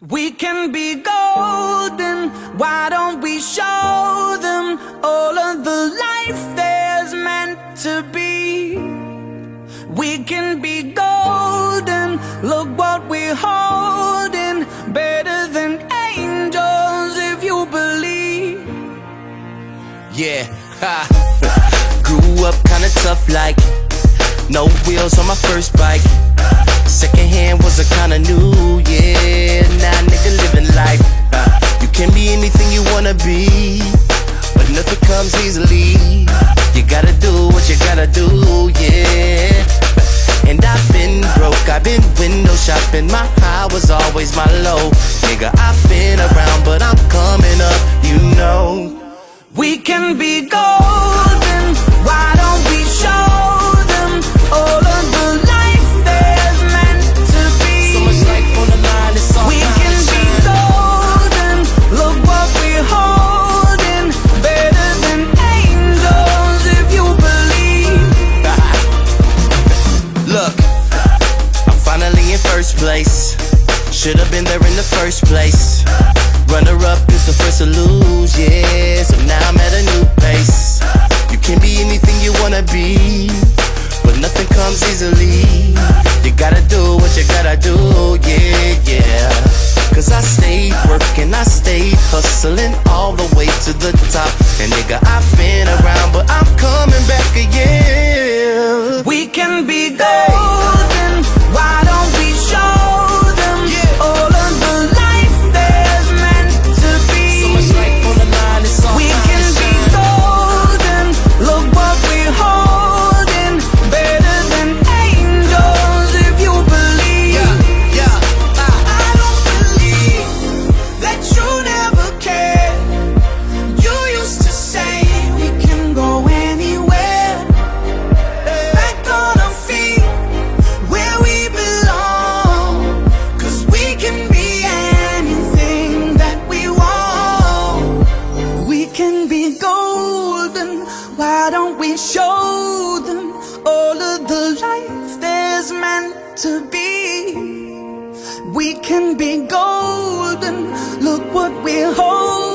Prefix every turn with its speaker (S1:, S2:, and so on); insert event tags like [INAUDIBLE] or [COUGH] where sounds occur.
S1: We can be golden, why don't we show them all of the life there's meant to be? We can be golden, look what we're holding, better than angels if you believe.
S2: Yeah, ha. [LAUGHS] Grew up kinda tough like no wheels on my first bike. Second hand was a kinda new, yeah. Now nigga living life. Uh, you can be anything you wanna be, but nothing comes easily. You gotta do what you gotta do, yeah. And I've been broke, I've been window shopping. My high was always my low. Nigga, I've been around, but I'm coming up, you know.
S1: We can be golden,
S2: In first place. Should've been there in the first place. Runner up is the first to lose, yeah. So now I'm at a new pace. You can be anything you wanna be,
S1: we show them all of the life there's meant to be? We can be golden. Look what holding. Better